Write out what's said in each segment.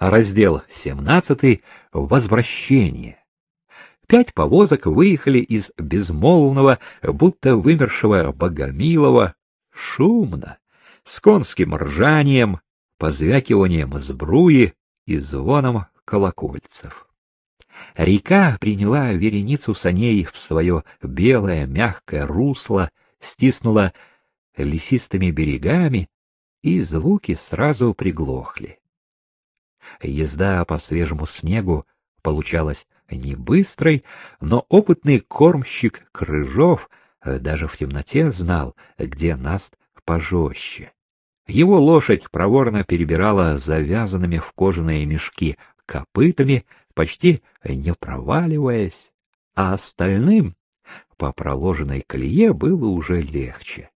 Раздел 17. Возвращение. Пять повозок выехали из безмолвного, будто вымершего Богомилова, шумно, с конским ржанием, позвякиванием сбруи и звоном колокольцев. Река приняла вереницу саней в свое белое мягкое русло, стиснула лесистыми берегами, и звуки сразу приглохли. Езда по свежему снегу получалась не быстрой, но опытный кормщик Крыжов даже в темноте знал, где Наст пожестче. Его лошадь проворно перебирала завязанными в кожаные мешки копытами, почти не проваливаясь, а остальным по проложенной колее было уже легче.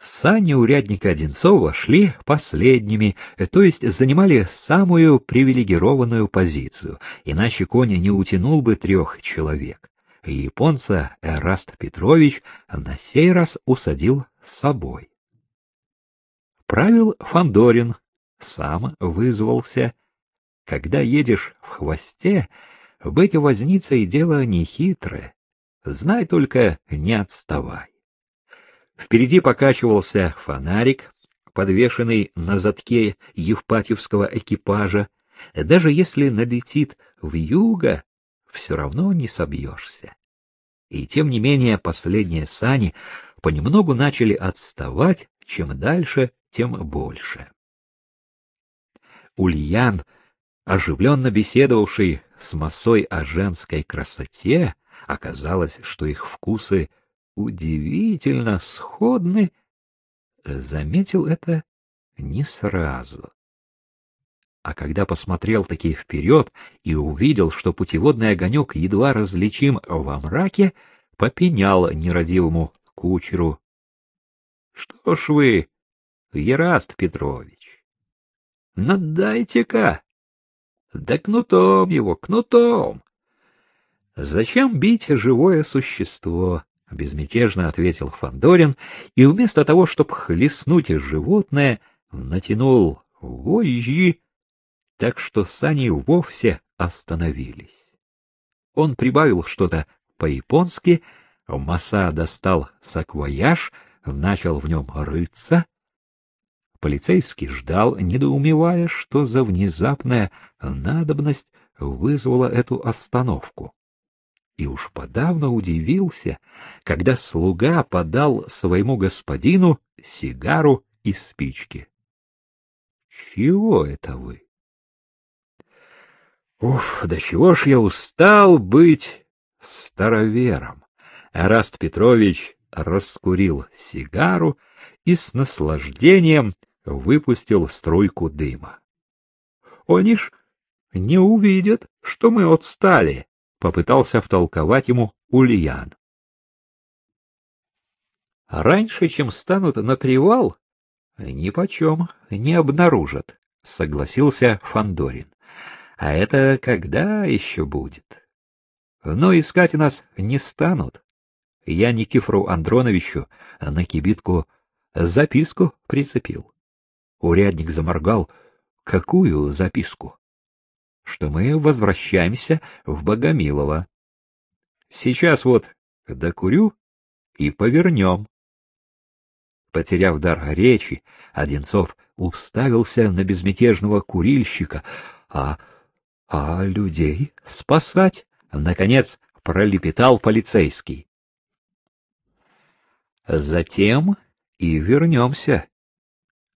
Сани урядника Одинцова шли последними, то есть занимали самую привилегированную позицию, иначе конь не утянул бы трех человек. Японца Эраст Петрович на сей раз усадил с собой. Правил Фандорин, сам вызвался. Когда едешь в хвосте, быть возницей дело нехитрое. Знай только, не отставай. Впереди покачивался фонарик, подвешенный на задке Евпатьевского экипажа. Даже если налетит в юго, все равно не собьешься. И тем не менее последние сани понемногу начали отставать, чем дальше, тем больше. Ульян, оживленно беседовавший с Масой о женской красоте, оказалось, что их вкусы удивительно сходны, заметил это не сразу. А когда посмотрел таки вперед и увидел, что путеводный огонек едва различим во мраке, попенял нерадивому кучеру. — Что ж вы, Ераст Петрович, надайте-ка! Да кнутом его, кнутом! Зачем бить живое существо? — безмятежно ответил Фандорин, и вместо того, чтобы хлестнуть животное, натянул вожжи, так что сани вовсе остановились. Он прибавил что-то по-японски, Маса достал саквояж, начал в нем рыться. Полицейский ждал, недоумевая, что за внезапная надобность вызвала эту остановку и уж подавно удивился, когда слуга подал своему господину сигару и спички. — Чего это вы? — Уф, да чего ж я устал быть старовером! Раст Петрович раскурил сигару и с наслаждением выпустил струйку дыма. — Они ж не увидят, что мы отстали, попытался втолковать ему Ульян. Раньше, чем станут на привал, ни почем не обнаружат, согласился Фандорин. А это когда еще будет? Но искать нас не станут. Я Никифору Андроновичу на кибитку записку прицепил. Урядник заморгал. Какую записку? Что мы возвращаемся в Богомилово. Сейчас вот докурю и повернем. Потеряв дар речи, Одинцов уставился на безмятежного курильщика. А... а людей спасать? Наконец пролепетал полицейский. Затем и вернемся.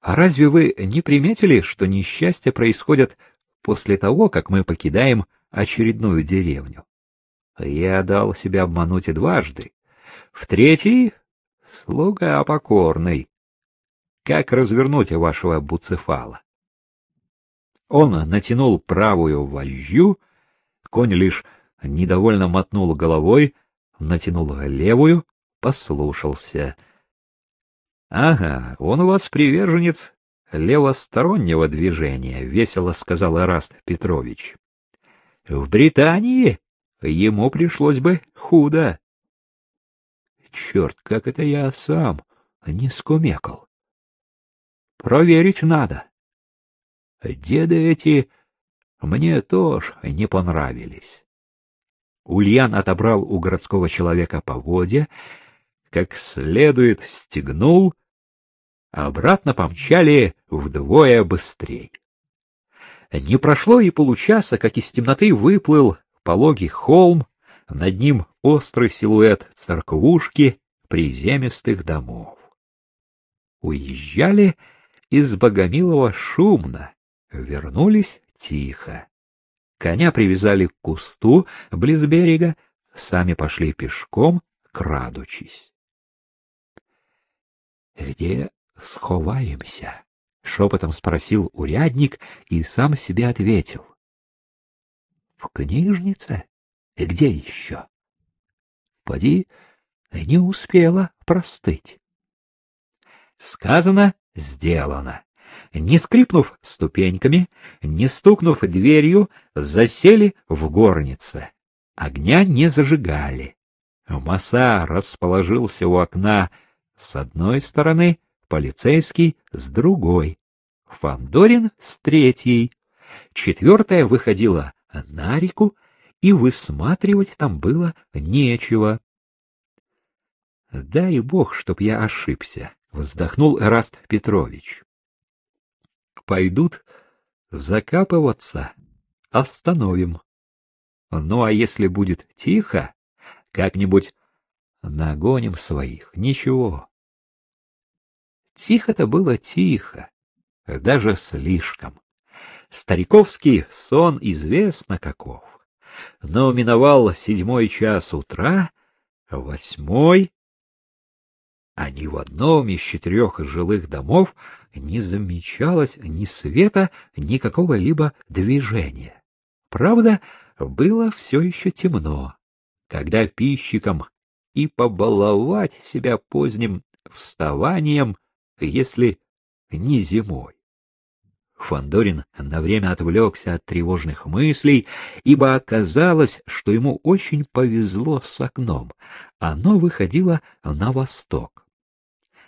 А разве вы не приметили, что несчастья происходят после того, как мы покидаем очередную деревню. Я дал себя обмануть и дважды. В третий — слуга покорный. Как развернуть вашего буцефала? Он натянул правую вожжу, конь лишь недовольно мотнул головой, натянул левую, послушался. — Ага, он у вас приверженец левостороннего движения, — весело сказал Эраст Петрович. — В Британии ему пришлось бы худо. Черт, как это я сам не скумекал. Проверить надо. деды эти мне тоже не понравились. Ульян отобрал у городского человека поводья, как следует стегнул, обратно помчали вдвое быстрей. Не прошло и получаса, как из темноты выплыл пологий холм, над ним острый силуэт церквушки приземистых домов. Уезжали из Богомилова шумно, вернулись тихо. Коня привязали к кусту близ берега, сами пошли пешком, крадучись. — Где сховаемся? — шепотом спросил урядник и сам себе ответил. — В книжнице? И где еще? Поди, не успела простыть. Сказано, сделано. Не скрипнув ступеньками, не стукнув дверью, засели в горнице. Огня не зажигали. Маса расположился у окна с одной стороны, полицейский с другой, Фандорин с третьей. Четвертая выходила на реку, и высматривать там было нечего. Дай бог, чтоб я ошибся, вздохнул Эраст Петрович. Пойдут закапываться, остановим. Ну а если будет тихо, как-нибудь нагоним своих. Ничего. Тихо-то было тихо, даже слишком. Стариковский сон известно каков. Но миновал седьмой час утра, восьмой, а ни в одном из четырех жилых домов не замечалось ни света, ни какого-либо движения. Правда, было все еще темно, когда пищикам и побаловать себя поздним вставанием, если не зимой. Фандорин на время отвлекся от тревожных мыслей, ибо оказалось, что ему очень повезло с окном. Оно выходило на восток.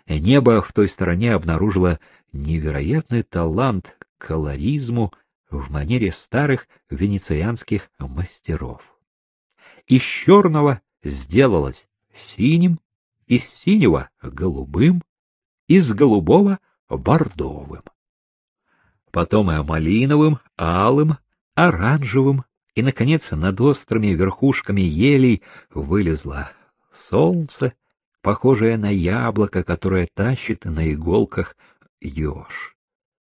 Небо в той стороне обнаружило невероятный талант к колоризму в манере старых венецианских мастеров. Из черного сделалось синим, из синего — голубым, из голубого — бордовым потом и малиновым, алым, оранжевым, и, наконец, над острыми верхушками елей вылезло солнце, похожее на яблоко, которое тащит на иголках еж.